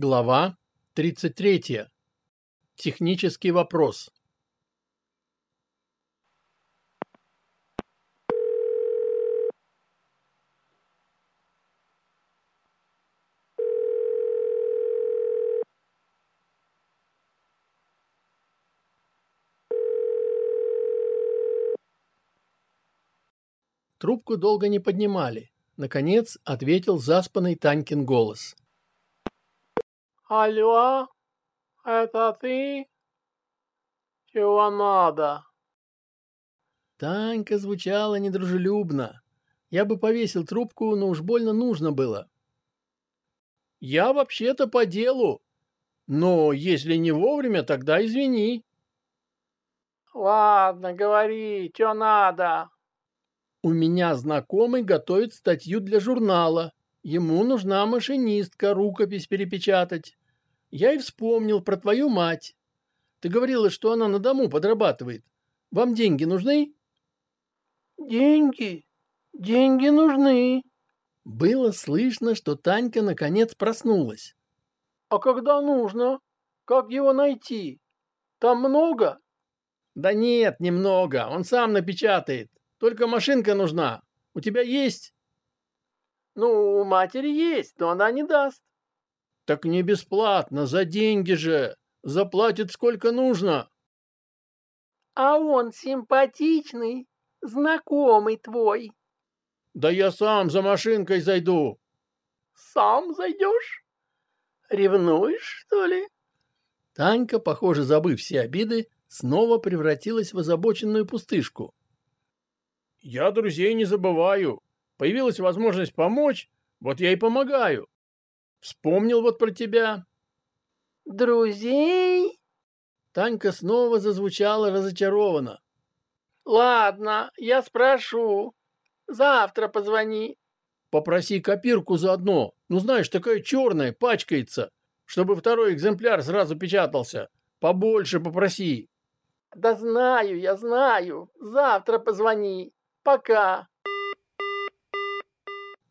Глава 33. Технический вопрос. Трубку долго не поднимали. Наконец ответил заспанный Танькин голос. Алло, это ты? Чего надо? Танька звучала недружелюбно. Я бы повесил трубку, но уж больно нужно было. Я вообще-то по делу. Но если не вовремя, тогда извини. Ладно, говори, что надо. У меня знакомый готовит статью для журнала. Ему нужна машинистка, рукопись перепечатать. Я и вспомнил про твою мать. Ты говорила, что она на дому подрабатывает. Вам деньги нужны? Деньги? Деньги нужны. Было слышно, что Танька наконец проснулась. А когда нужно? Как его найти? Там много? Да нет, немного. Он сам напечатает. Только машинка нужна. У тебя есть? Ну, у матери есть, но она не даст. Так не бесплатно, за деньги же. Заплатит сколько нужно. А он симпатичный, знакомый твой. Да я сам за машинкой зайду. Сам зайдешь? Ревнуешь, что ли? Танька, похоже, забыв все обиды, снова превратилась в озабоченную пустышку. Я друзей не забываю. Появилась возможность помочь, вот я и помогаю. Вспомнил вот про тебя. Друзей? Танька снова зазвучала разочарованно. Ладно, я спрошу. Завтра позвони. Попроси копирку заодно. Ну, знаешь, такая черная, пачкается. Чтобы второй экземпляр сразу печатался. Побольше попроси. Да знаю, я знаю. Завтра позвони. Пока.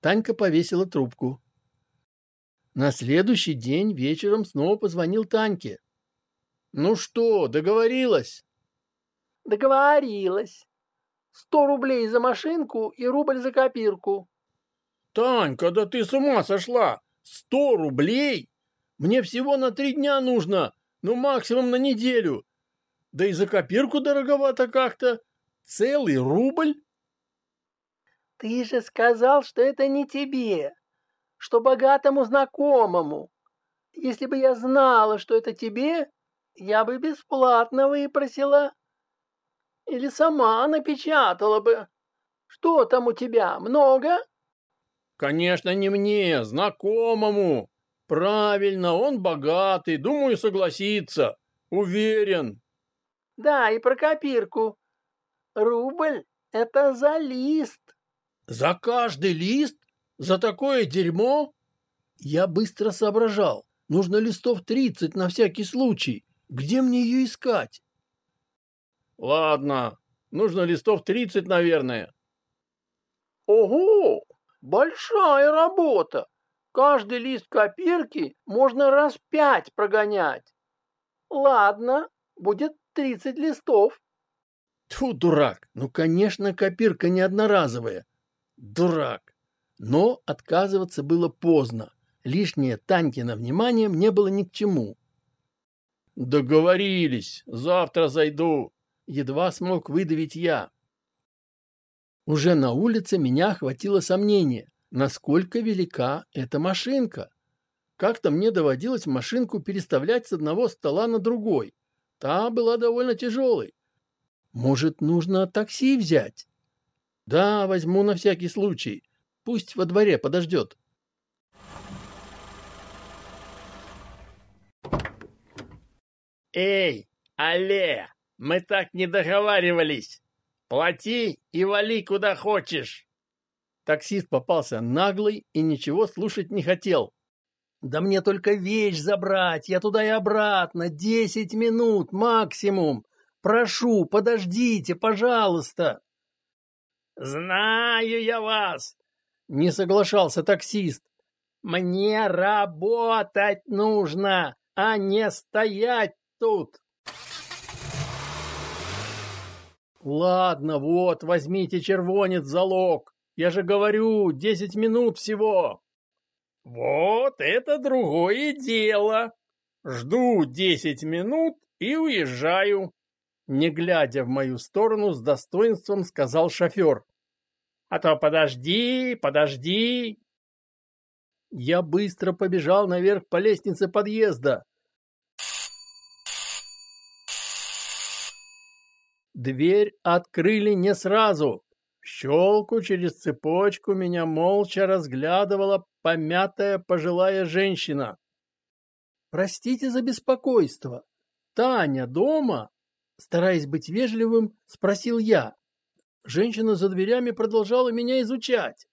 Танька повесила трубку. На следующий день вечером снова позвонил Таньке. «Ну что, договорилась?» «Договорилась. Сто рублей за машинку и рубль за копирку». «Танька, да ты с ума сошла! Сто рублей? Мне всего на три дня нужно, ну максимум на неделю. Да и за копирку дороговато как-то. Целый рубль?» «Ты же сказал, что это не тебе что богатому знакомому. Если бы я знала, что это тебе, я бы бесплатно выпросила. Или сама напечатала бы. Что там у тебя, много? Конечно, не мне, знакомому. Правильно, он богатый, думаю, согласится. Уверен. Да, и про копирку. Рубль — это за лист. За каждый лист? За такое дерьмо? Я быстро соображал. Нужно листов тридцать на всякий случай. Где мне ее искать? Ладно, нужно листов тридцать, наверное. Ого, большая работа. Каждый лист копирки можно раз пять прогонять. Ладно, будет тридцать листов. Тьфу, дурак. Ну, конечно, копирка не одноразовая. Дурак. Но отказываться было поздно. Лишнее Танькино внимание мне было ни к чему. «Договорились. Завтра зайду». Едва смог выдавить я. Уже на улице меня охватило сомнение, насколько велика эта машинка. Как-то мне доводилось машинку переставлять с одного стола на другой. Та была довольно тяжелой. Может, нужно такси взять? Да, возьму на всякий случай. Пусть во дворе подождет. Эй, алле, мы так не договаривались. Плати и вали куда хочешь. Таксист попался наглый и ничего слушать не хотел. Да мне только вещь забрать, я туда и обратно, десять минут максимум. Прошу, подождите, пожалуйста. Знаю я вас, не соглашался таксист. Мне работать нужно, а не стоять тут. Ладно, вот, возьмите червонец залог. Я же говорю, десять минут всего. Вот это другое дело. Жду десять минут и уезжаю. Не глядя в мою сторону, с достоинством сказал шофер. А то подожди, подожди. Я быстро побежал наверх по лестнице подъезда. Дверь открыли не сразу. В щелку через цепочку меня молча разглядывала помятая пожилая женщина. «Простите за беспокойство. Таня дома?» Стараясь быть вежливым, спросил я. Женщина за дверями продолжала меня изучать.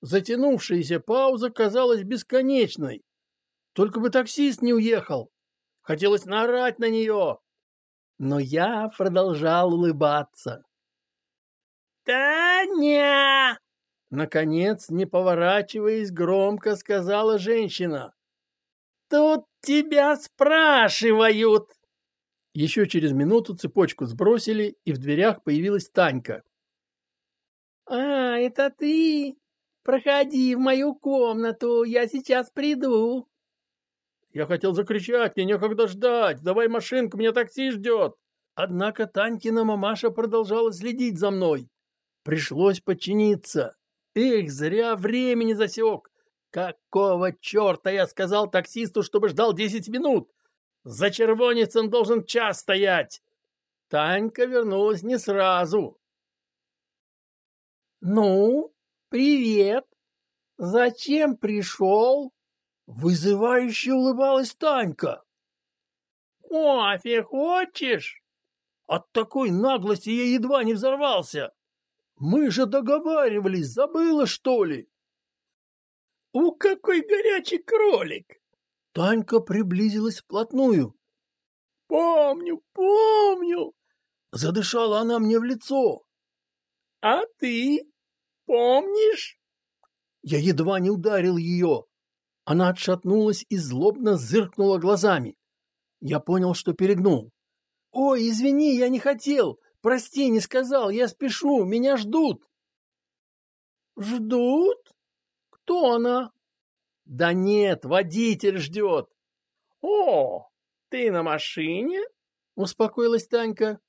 Затянувшаяся пауза казалась бесконечной. Только бы таксист не уехал. Хотелось наорать на нее. Но я продолжал улыбаться. «Таня!» Наконец, не поворачиваясь, громко сказала женщина. «Тут тебя спрашивают!» Еще через минуту цепочку сбросили, и в дверях появилась Танька. «А, это ты? Проходи в мою комнату, я сейчас приду». Я хотел закричать, мне некогда ждать, давай машинку, меня такси ждет. Однако Танькина мамаша продолжала следить за мной. Пришлось подчиниться. Эх, зря времени засек. Какого черта я сказал таксисту, чтобы ждал десять минут? За червонецем должен час стоять. Танька вернулась не сразу. «Ну, привет! Зачем пришел?» Вызывающе улыбалась Танька. «Кофе хочешь?» От такой наглости я едва не взорвался. Мы же договаривались, забыла, что ли? У какой горячий кролик! Танька приблизилась вплотную. Помню, помню! Задышала она мне в лицо. А ты помнишь? Я едва не ударил ее. Она отшатнулась и злобно зыркнула глазами. Я понял, что перегнул. «Ой, извини, я не хотел. Прости, не сказал. Я спешу. Меня ждут». «Ждут? Кто она?» «Да нет, водитель ждет». «О, ты на машине?» — успокоилась Танька.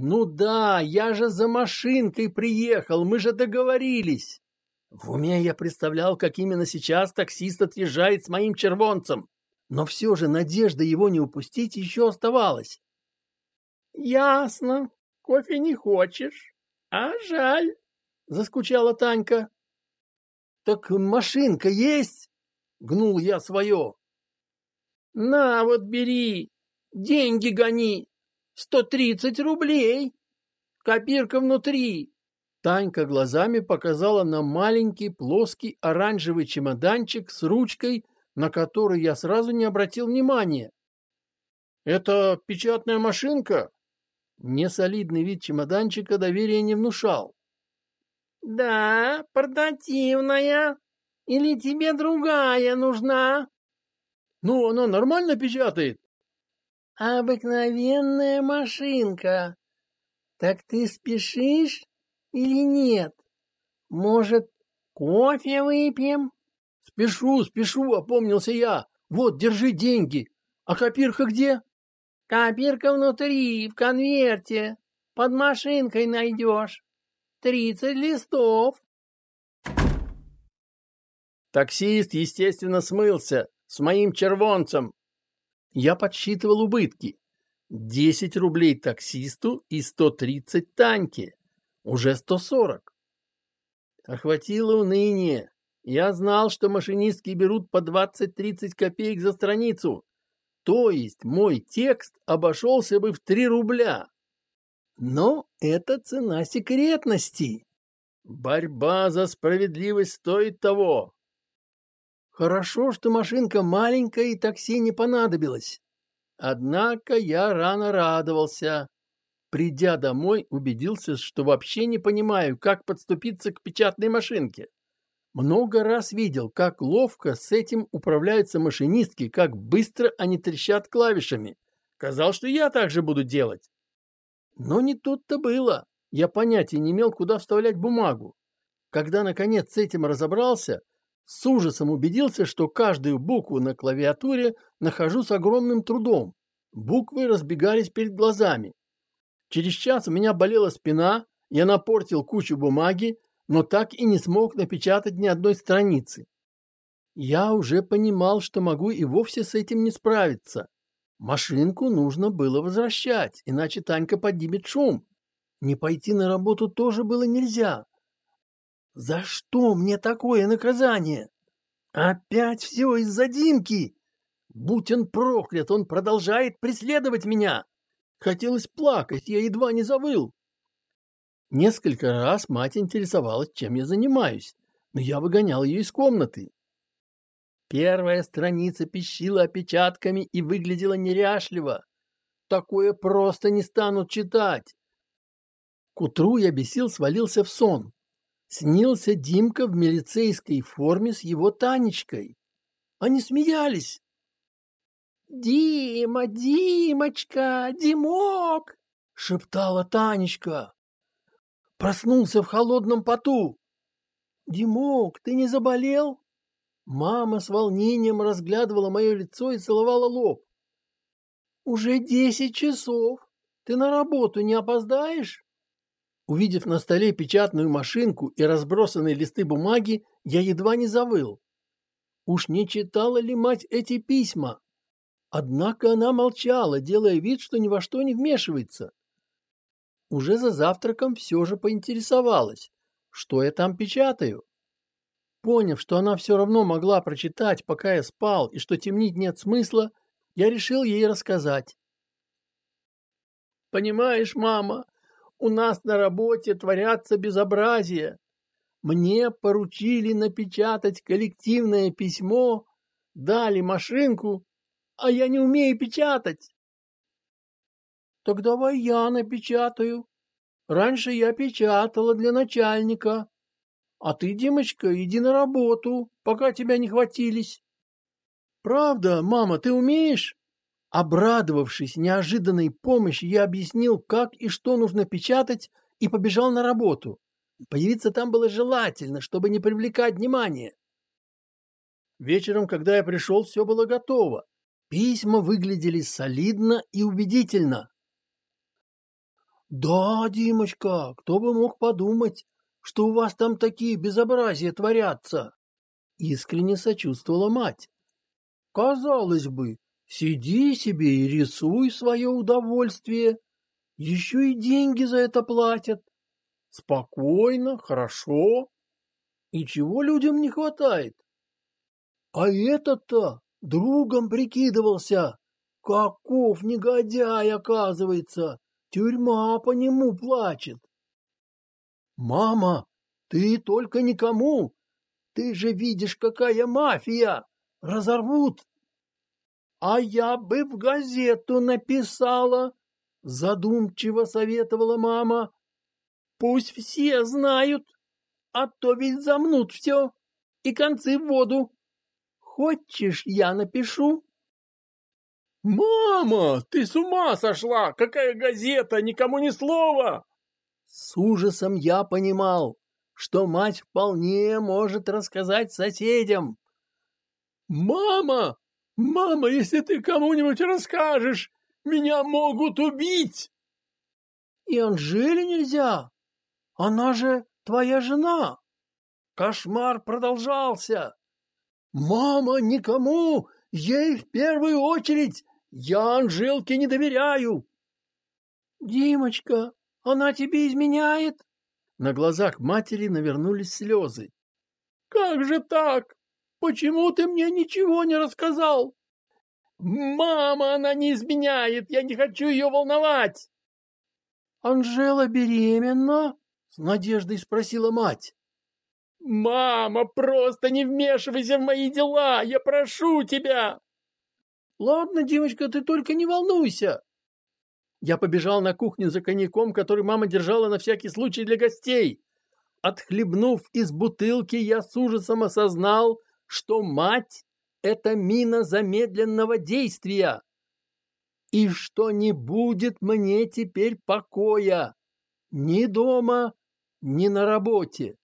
«Ну да, я же за машинкой приехал, мы же договорились». В уме я представлял, как именно сейчас таксист отъезжает с моим червонцем. Но все же надежда его не упустить еще оставалась. «Ясно. Кофе не хочешь. А жаль», — заскучала Танька. «Так машинка есть?» — гнул я свое. «На, вот бери. Деньги гони. Сто тридцать рублей. Копирка внутри. Танька глазами показала на маленький плоский оранжевый чемоданчик с ручкой, на который я сразу не обратил внимания. «Это печатная машинка?» Несолидный вид чемоданчика доверия не внушал. «Да, портативная. Или тебе другая нужна?» «Ну, она нормально печатает?» «Обыкновенная машинка. Так ты спешишь или нет? Может, кофе выпьем?» «Спешу, спешу», — опомнился я. «Вот, держи деньги. А копирка где?» «Копирка внутри, в конверте. Под машинкой найдешь. Тридцать листов». Таксист, естественно, смылся с моим червонцем. Я подсчитывал убытки. Десять рублей таксисту и сто тридцать Таньке. Уже сто сорок. Охватило уныние. Я знал, что машинистки берут по 20-30 копеек за страницу. То есть мой текст обошелся бы в 3 рубля. Но это цена секретности. Борьба за справедливость стоит того. Хорошо, что машинка маленькая и такси не понадобилось. Однако я рано радовался. Придя домой, убедился, что вообще не понимаю, как подступиться к печатной машинке. Много раз видел, как ловко с этим управляются машинистки, как быстро они трещат клавишами. Казал, что я так же буду делать. Но не тут-то было. Я понятия не имел, куда вставлять бумагу. Когда, наконец, с этим разобрался, с ужасом убедился, что каждую букву на клавиатуре нахожу с огромным трудом. Буквы разбегались перед глазами. Через час у меня болела спина, я напортил кучу бумаги, но так и не смог напечатать ни одной страницы. Я уже понимал, что могу и вовсе с этим не справиться. Машинку нужно было возвращать, иначе Танька поднимет шум. Не пойти на работу тоже было нельзя. За что мне такое наказание? Опять все из-за Димки. Будь он проклят, он продолжает преследовать меня. Хотелось плакать, я едва не завыл. Несколько раз мать интересовалась, чем я занимаюсь, но я выгонял ее из комнаты. Первая страница пищила опечатками и выглядела неряшливо. Такое просто не станут читать. К утру я бесил свалился в сон. Снился Димка в милицейской форме с его Танечкой. Они смеялись. «Дима, Димочка, Димок!» — шептала Танечка. Проснулся в холодном поту. «Димок, ты не заболел?» Мама с волнением разглядывала мое лицо и целовала лоб. «Уже десять часов. Ты на работу не опоздаешь?» Увидев на столе печатную машинку и разбросанные листы бумаги, я едва не завыл. Уж не читала ли мать эти письма? Однако она молчала, делая вид, что ни во что не вмешивается. Уже за завтраком все же поинтересовалась, что я там печатаю. Поняв, что она все равно могла прочитать, пока я спал, и что темнить нет смысла, я решил ей рассказать. «Понимаешь, мама, у нас на работе творятся безобразия. Мне поручили напечатать коллективное письмо, дали машинку, а я не умею печатать. Так давай я напечатаю. Раньше я печатала для начальника. А ты, Димочка, иди на работу, пока тебя не хватились. Правда, мама, ты умеешь? Обрадовавшись неожиданной помощи, я объяснил, как и что нужно печатать, и побежал на работу. Появиться там было желательно, чтобы не привлекать внимания. Вечером, когда я пришел, все было готово. Письма выглядели солидно и убедительно. «Да, Димочка, кто бы мог подумать, что у вас там такие безобразия творятся?» Искренне сочувствовала мать. «Казалось бы, сиди себе и рисуй свое удовольствие. Еще и деньги за это платят. Спокойно, хорошо. И чего людям не хватает? А этот-то Другом прикидывался. Каков негодяй, оказывается. Тюрьма по нему плачет. Мама, ты только никому. Ты же видишь, какая мафия. Разорвут. А я бы в газету написала, задумчиво советовала мама. Пусть все знают, а то ведь замнут все и концы в воду. Хочешь, я напишу? Мама, ты с ума сошла! Какая газета? Никому ни слова! С ужасом я понимал, что мать вполне может рассказать соседям. Мама, мама, если ты кому-нибудь расскажешь, меня могут убить. И Анжеле нельзя. Она же твоя жена. Кошмар продолжался. «Мама, никому! Ей в первую очередь! Я Анжелке не доверяю!» «Димочка, она тебе изменяет?» На глазах матери навернулись слезы. «Как же так? Почему ты мне ничего не рассказал?» «Мама, она не изменяет! Я не хочу ее волновать!» «Анжела беременна?» — с надеждой спросила мать. «Мама, просто не вмешивайся в мои дела! Я прошу тебя!» «Ладно, девочка, ты только не волнуйся!» Я побежал на кухню за коньяком, который мама держала на всякий случай для гостей. Отхлебнув из бутылки, я с ужасом осознал, что мать – это мина замедленного действия, и что не будет мне теперь покоя ни дома, ни на работе.